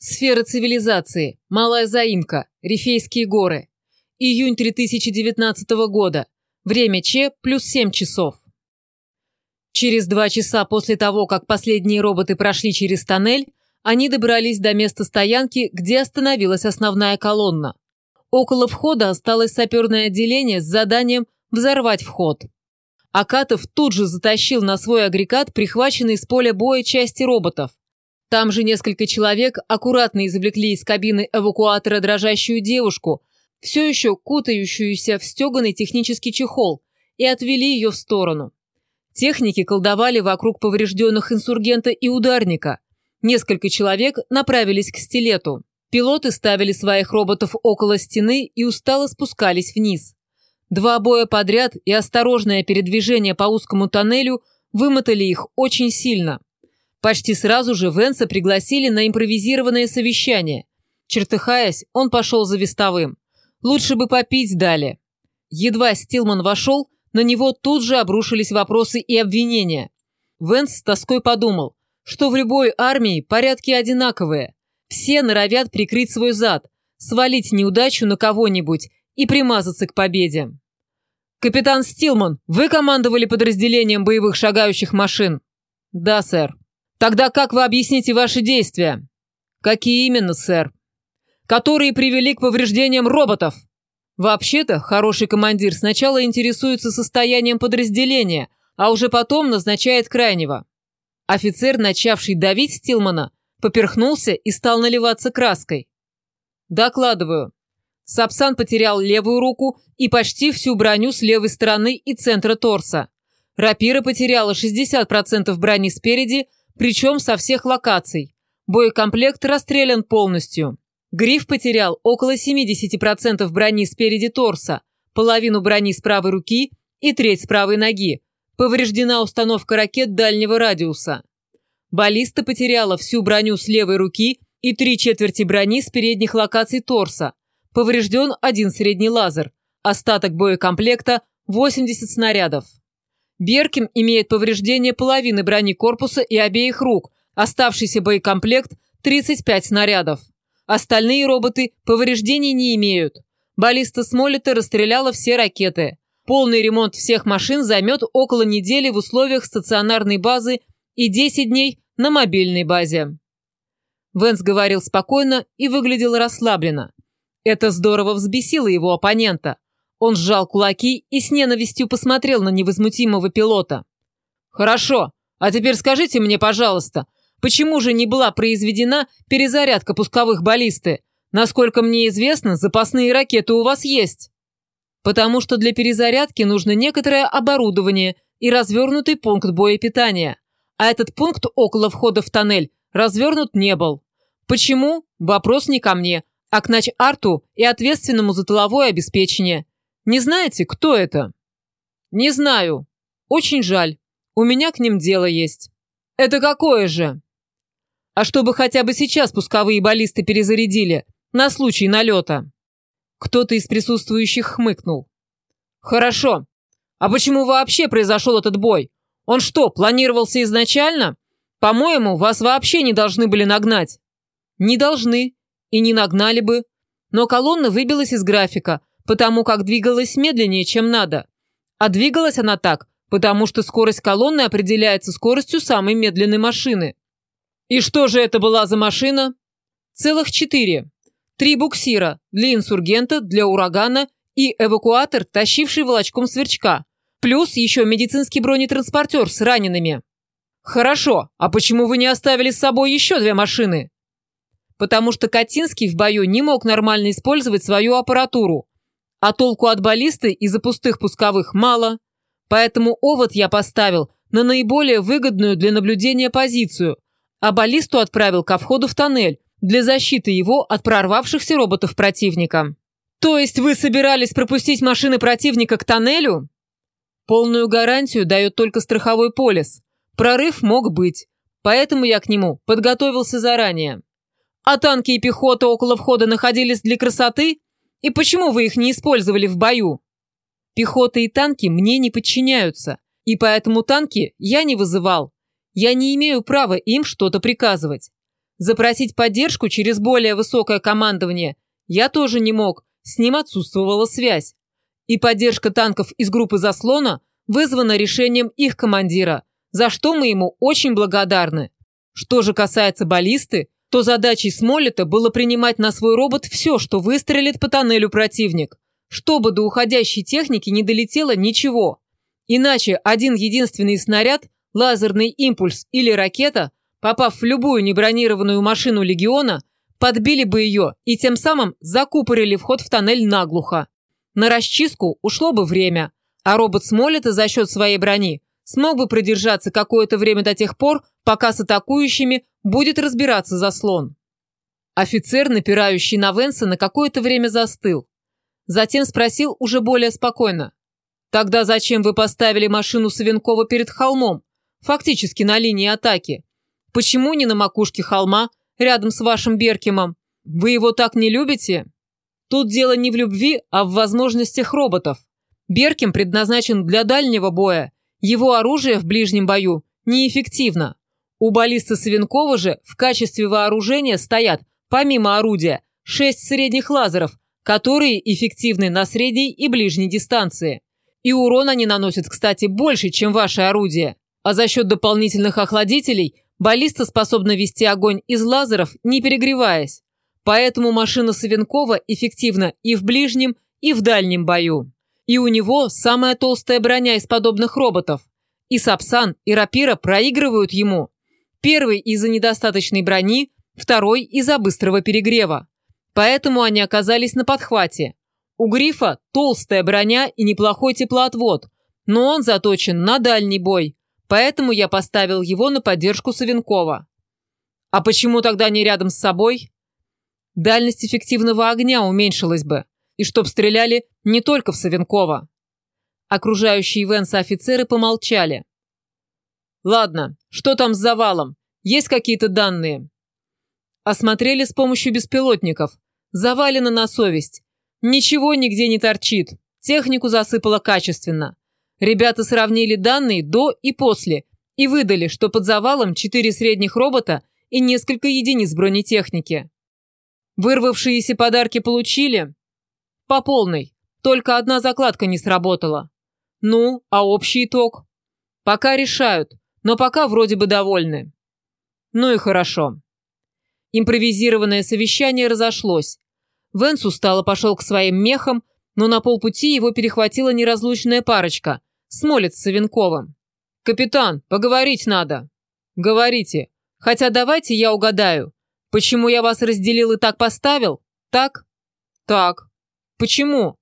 Сфера цивилизации. Малая заимка. Рифейские горы. Июнь 2019 года. Время Ч плюс 7 часов. Через два часа после того, как последние роботы прошли через тоннель, они добрались до места стоянки, где остановилась основная колонна. Около входа осталось саперное отделение с заданием взорвать вход. Акатов тут же затащил на свой агрегат прихваченные с поля боя части роботов. Там же несколько человек аккуратно извлекли из кабины эвакуатора дрожащую девушку, все еще кутающуюся в стеганый технический чехол, и отвели ее в сторону. Техники колдовали вокруг поврежденных инсургента и ударника. Несколько человек направились к стилету. Пилоты ставили своих роботов около стены и устало спускались вниз. Два боя подряд и осторожное передвижение по узкому тоннелю вымотали их очень сильно. Почти сразу же Венса пригласили на импровизированное совещание. Чертыхаясь, он пошел за вестовым. Лучше бы попить дали. Едва Стилман вошел, на него тут же обрушились вопросы и обвинения. Венс с тоской подумал, что в любой армии порядки одинаковые. Все норовят прикрыть свой зад, свалить неудачу на кого-нибудь и примазаться к победе. «Капитан Стилман, вы командовали подразделением боевых шагающих машин?» «Да, сэр». «Тогда как вы объясните ваши действия?» «Какие именно, сэр?» «Которые привели к повреждениям роботов». Вообще-то, хороший командир сначала интересуется состоянием подразделения, а уже потом назначает крайнего. Офицер, начавший давить Стилмана, поперхнулся и стал наливаться краской. Докладываю. Сапсан потерял левую руку и почти всю броню с левой стороны и центра торса. Рапира потеряла 60% брони спереди, причем со всех локаций. Боекомплект расстрелян полностью. Гриф потерял около 70% брони спереди торса, половину брони с правой руки и треть с правой ноги. Повреждена установка ракет дальнего радиуса. Баллиста потеряла всю броню с левой руки и три четверти брони с передних локаций торса. Поврежден один средний лазер. Остаток боекомплекта – 80 снарядов. Беркин имеет повреждение половины брони корпуса и обеих рук. Оставшийся боекомплект – 35 снарядов. Остальные роботы повреждений не имеют. Баллиста Смолета расстреляла все ракеты. Полный ремонт всех машин займет около недели в условиях стационарной базы и 10 дней на мобильной базе. Венс говорил спокойно и выглядел расслабленно. Это здорово взбесило его оппонента. Он сжал кулаки и с ненавистью посмотрел на невозмутимого пилота. «Хорошо, а теперь скажите мне, пожалуйста, почему же не была произведена перезарядка пусковых баллисты? Насколько мне известно, запасные ракеты у вас есть». «Потому что для перезарядки нужно некоторое оборудование и развернутый пункт боепитания. А этот пункт около входа в тоннель развернут не был. Почему? Вопрос не ко мне, а к нач-арту и ответственному за тыловое обеспечение. Не знаете, кто это? Не знаю. Очень жаль. У меня к ним дело есть. Это какое же? А чтобы хотя бы сейчас пусковые баллисты перезарядили, на случай налета. Кто-то из присутствующих хмыкнул. Хорошо. А почему вообще произошел этот бой? Он что, планировался изначально? По-моему, вас вообще не должны были нагнать. Не должны, и не нагнали бы. Но колонна выбилась из графика, потому как двигалась медленнее, чем надо. А двигалась она так, потому что скорость колонны определяется скоростью самой медленной машины. И что же это была за машина? Целых четыре. Три буксира для инсургента, для урагана и эвакуатор, тащивший волочком сверчка. Плюс еще медицинский бронетранспортер с ранеными. Хорошо, а почему вы не оставили с собой еще две машины? потому что Катинский в бою не мог нормально использовать свою аппаратуру. А толку от баллисты из-за пустых пусковых мало. Поэтому овод я поставил на наиболее выгодную для наблюдения позицию, а баллисту отправил ко входу в тоннель для защиты его от прорвавшихся роботов противника. То есть вы собирались пропустить машины противника к тоннелю? Полную гарантию дает только страховой полис. Прорыв мог быть, поэтому я к нему подготовился заранее. А танки и пехота около входа находились для красоты? И почему вы их не использовали в бою? Пехота и танки мне не подчиняются, и поэтому танки я не вызывал. Я не имею права им что-то приказывать. Запросить поддержку через более высокое командование я тоже не мог, с ним отсутствовала связь. И поддержка танков из группы заслона вызвана решением их командира, за что мы ему очень благодарны. Что же касается баллисты, то задачей Смолета было принимать на свой робот все, что выстрелит по тоннелю противник, чтобы до уходящей техники не долетело ничего. Иначе один единственный снаряд, лазерный импульс или ракета, попав в любую небронированную машину легиона, подбили бы ее и тем самым закупорили вход в тоннель наглухо. На расчистку ушло бы время, а робот Смолета за счет своей брони смог бы продержаться какое-то время до тех пор, пока с атакующими будет разбираться заслон. Офицер, напирающий на Венса, на какое-то время застыл. Затем спросил уже более спокойно. «Тогда зачем вы поставили машину Савенкова перед холмом, фактически на линии атаки? Почему не на макушке холма, рядом с вашим Беркемом? Вы его так не любите?» Тут дело не в любви, а в возможностях роботов. Беркем предназначен для дальнего боя. Его оружие в ближнем бою неэффективно. У баллиста Савенкова же в качестве вооружения стоят, помимо орудия, шесть средних лазеров, которые эффективны на средней и ближней дистанции. И урон они наносят, кстати, больше, чем ваше орудие. А за счет дополнительных охладителей баллиста способна вести огонь из лазеров, не перегреваясь. Поэтому машина Савенкова эффективна и в ближнем, и в дальнем бою. И у него самая толстая броня из подобных роботов. И Сапсан, и Рапира проигрывают ему. Первый из-за недостаточной брони, второй из-за быстрого перегрева. Поэтому они оказались на подхвате. У Грифа толстая броня и неплохой теплоотвод, но он заточен на дальний бой. Поэтому я поставил его на поддержку Савенкова. А почему тогда не рядом с собой? дальность эффективного огня уменьшилась бы, и чтоб стреляли не только в Савенкова. Окружающие Венса офицеры помолчали. «Ладно, что там с завалом? Есть какие-то данные?» Осмотрели с помощью беспилотников. Завалено на совесть. Ничего нигде не торчит. Технику засыпало качественно. Ребята сравнили данные до и после и выдали, что под завалом четыре средних робота и несколько единиц бронетехники. Вырвавшиеся подарки получили? По полной. Только одна закладка не сработала. Ну, а общий итог? Пока решают, но пока вроде бы довольны. Ну и хорошо. Импровизированное совещание разошлось. Венс устало пошел к своим мехам, но на полпути его перехватила неразлучная парочка – Смолец с Савенковым. «Капитан, поговорить надо». «Говорите. Хотя давайте я угадаю. Почему я вас разделил и так поставил? Так? Так. Почему?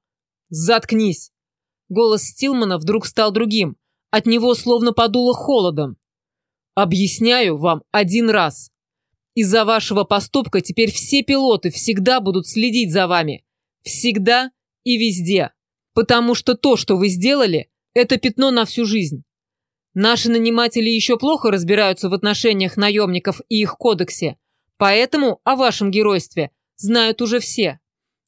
Заткнись. Голос Стилмана вдруг стал другим. От него словно подуло холодом. Объясняю вам один раз. Из-за вашего поступка теперь все пилоты всегда будут следить за вами. Всегда и везде. Потому что то, что вы сделали, это пятно на всю жизнь. Наши наниматели еще плохо разбираются в отношениях наемников и их кодексе, Поэтому о вашем геройстве знают уже все.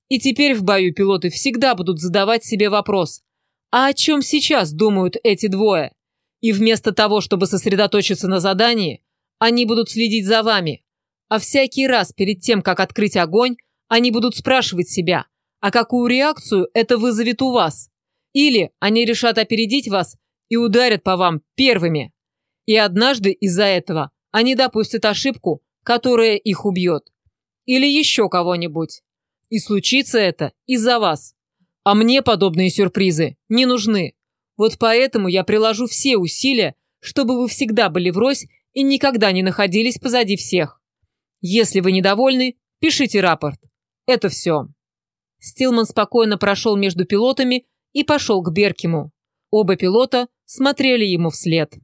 И теперь в бою пилоты всегда будут задавать себе вопрос, а о чем сейчас думают эти двое? И вместо того, чтобы сосредоточиться на задании, они будут следить за вами. А всякий раз перед тем, как открыть огонь, они будут спрашивать себя, а какую реакцию это вызовет у вас? Или они решат опередить вас и ударят по вам первыми. И однажды из-за этого они допустят ошибку, которая их убьет. Или еще кого-нибудь. И случится это из-за вас. А мне подобные сюрпризы не нужны. Вот поэтому я приложу все усилия, чтобы вы всегда были врозь и никогда не находились позади всех. Если вы недовольны, пишите рапорт. Это все. Стилман спокойно прошел между пилотами и пошел к Беркиму. Оба пилота смотрели ему вслед.